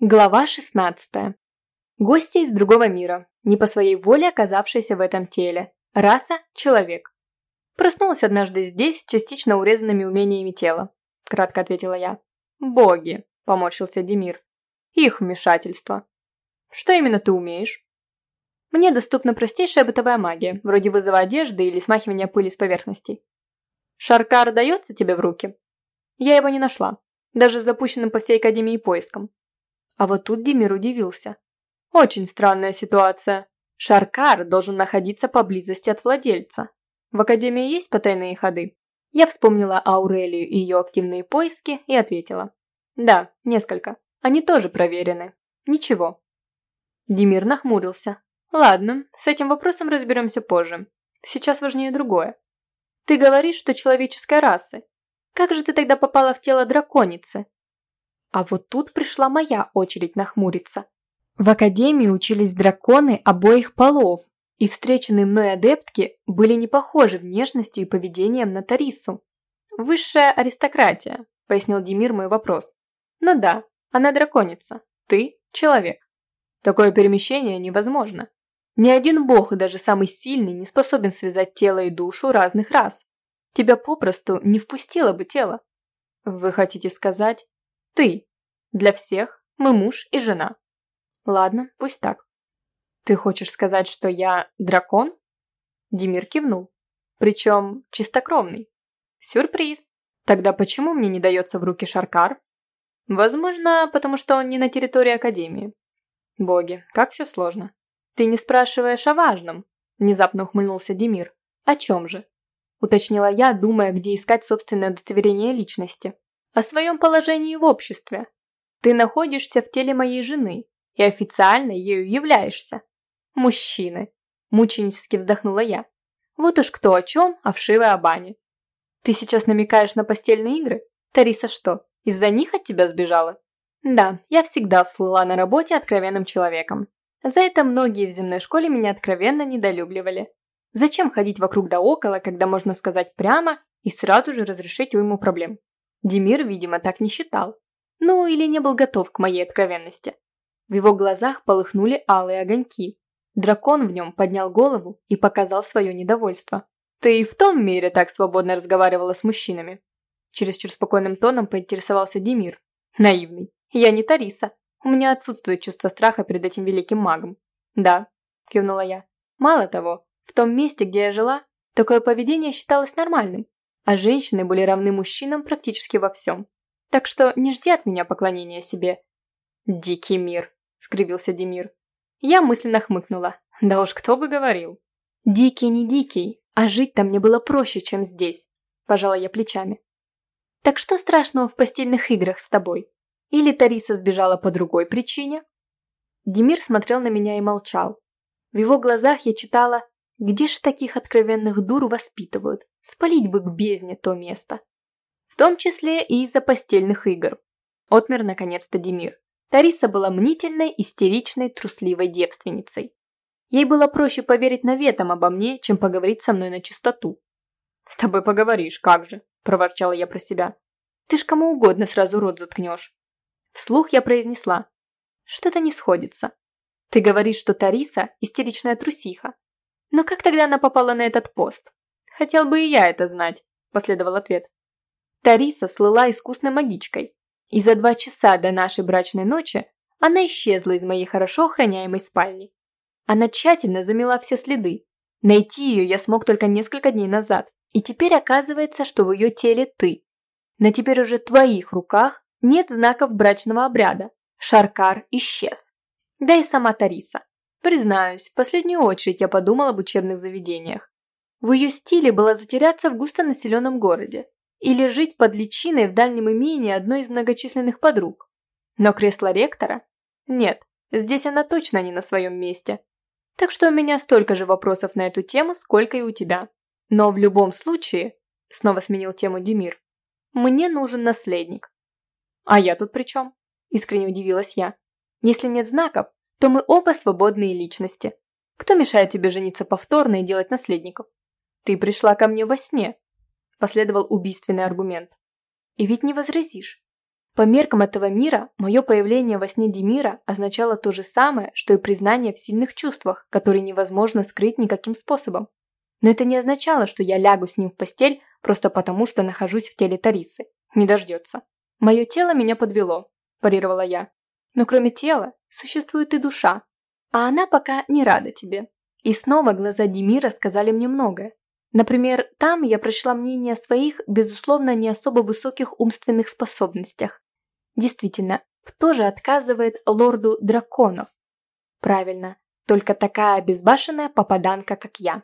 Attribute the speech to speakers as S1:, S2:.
S1: Глава 16. Гости из другого мира, не по своей воле оказавшиеся в этом теле. Раса – человек. Проснулась однажды здесь с частично урезанными умениями тела, кратко ответила я. Боги, поморщился Демир. Их вмешательство. Что именно ты умеешь? Мне доступна простейшая бытовая магия, вроде вызова одежды или смахивания пыли с поверхностей. Шаркар дается тебе в руки? Я его не нашла, даже с запущенным по всей Академии поиском. А вот тут Демир удивился. Очень странная ситуация. Шаркар должен находиться поблизости от владельца. В Академии есть потайные ходы? Я вспомнила Аурелию и ее активные поиски и ответила. Да, несколько. Они тоже проверены. Ничего. Демир нахмурился. Ладно, с этим вопросом разберемся позже. Сейчас важнее другое. Ты говоришь, что человеческой расы. Как же ты тогда попала в тело драконицы? А вот тут пришла моя очередь нахмуриться. В академии учились драконы обоих полов, и встреченные мной адептки были не похожи внешностью и поведением на Тарису. «Высшая аристократия», – пояснил Демир мой вопрос. «Ну да, она драконица, ты – человек. Такое перемещение невозможно. Ни один бог, и даже самый сильный, не способен связать тело и душу разных рас. Тебя попросту не впустило бы тело. Вы хотите сказать, ты. Для всех мы муж и жена. Ладно, пусть так. Ты хочешь сказать, что я дракон? Демир кивнул. Причем чистокровный. Сюрприз. Тогда почему мне не дается в руки Шаркар? Возможно, потому что он не на территории Академии. Боги, как все сложно. Ты не спрашиваешь о важном. Внезапно ухмыльнулся Демир. О чем же? Уточнила я, думая, где искать собственное удостоверение личности о своем положении в обществе. Ты находишься в теле моей жены и официально ею являешься. Мужчины. Мученически вздохнула я. Вот уж кто о чем, а вшивая о бане. Ты сейчас намекаешь на постельные игры? Тариса что, из-за них от тебя сбежала? Да, я всегда слыла на работе откровенным человеком. За это многие в земной школе меня откровенно недолюбливали. Зачем ходить вокруг да около, когда можно сказать прямо и сразу же разрешить уйму проблем? Демир, видимо, так не считал. Ну, или не был готов к моей откровенности. В его глазах полыхнули алые огоньки. Дракон в нем поднял голову и показал свое недовольство. «Ты и в том мире так свободно разговаривала с мужчинами?» Чересчур спокойным тоном поинтересовался Демир. «Наивный. Я не Тариса. У меня отсутствует чувство страха перед этим великим магом». «Да», – кивнула я. «Мало того, в том месте, где я жила, такое поведение считалось нормальным а женщины были равны мужчинам практически во всем. Так что не жди от меня поклонения себе. «Дикий мир», — скривился Демир. Я мысленно хмыкнула. Да уж кто бы говорил. «Дикий не дикий, а жить-то мне было проще, чем здесь», – пожала я плечами. «Так что страшного в постельных играх с тобой? Или Тариса сбежала по другой причине?» Демир смотрел на меня и молчал. В его глазах я читала «Где ж таких откровенных дур воспитывают? Спалить бы к бездне то место. Том числе и из-за постельных игр. Отмер наконец-то Демир. Тариса была мнительной, истеричной, трусливой девственницей. Ей было проще поверить наветам обо мне, чем поговорить со мной на чистоту. «С тобой поговоришь, как же», – проворчала я про себя. «Ты ж кому угодно сразу рот заткнешь». Вслух я произнесла. «Что-то не сходится. Ты говоришь, что Тариса – истеричная трусиха. Но как тогда она попала на этот пост? Хотел бы и я это знать, последовал ответ. Тариса слыла искусной магичкой, и за два часа до нашей брачной ночи она исчезла из моей хорошо охраняемой спальни. Она тщательно замела все следы. Найти ее я смог только несколько дней назад, и теперь оказывается, что в ее теле ты. На теперь уже твоих руках нет знаков брачного обряда. Шаркар исчез. Да и сама Тариса. Признаюсь, в последнюю очередь я подумал об учебных заведениях. В ее стиле было затеряться в густонаселенном городе или жить под личиной в дальнем имении одной из многочисленных подруг. Но кресло ректора? Нет, здесь она точно не на своем месте. Так что у меня столько же вопросов на эту тему, сколько и у тебя. Но в любом случае, снова сменил тему Демир, мне нужен наследник. А я тут при чем? Искренне удивилась я. Если нет знаков, то мы оба свободные личности. Кто мешает тебе жениться повторно и делать наследников? «Ты пришла ко мне во сне», – последовал убийственный аргумент. «И ведь не возразишь. По меркам этого мира, мое появление во сне Демира означало то же самое, что и признание в сильных чувствах, которые невозможно скрыть никаким способом. Но это не означало, что я лягу с ним в постель просто потому, что нахожусь в теле Тарисы. Не дождется. «Мое тело меня подвело», – парировала я. «Но кроме тела существует и душа, а она пока не рада тебе». И снова глаза Демира сказали мне многое. Например, там я прочла мнение о своих, безусловно, не особо высоких умственных способностях. Действительно, кто же отказывает лорду драконов? Правильно, только такая безбашенная попаданка, как я.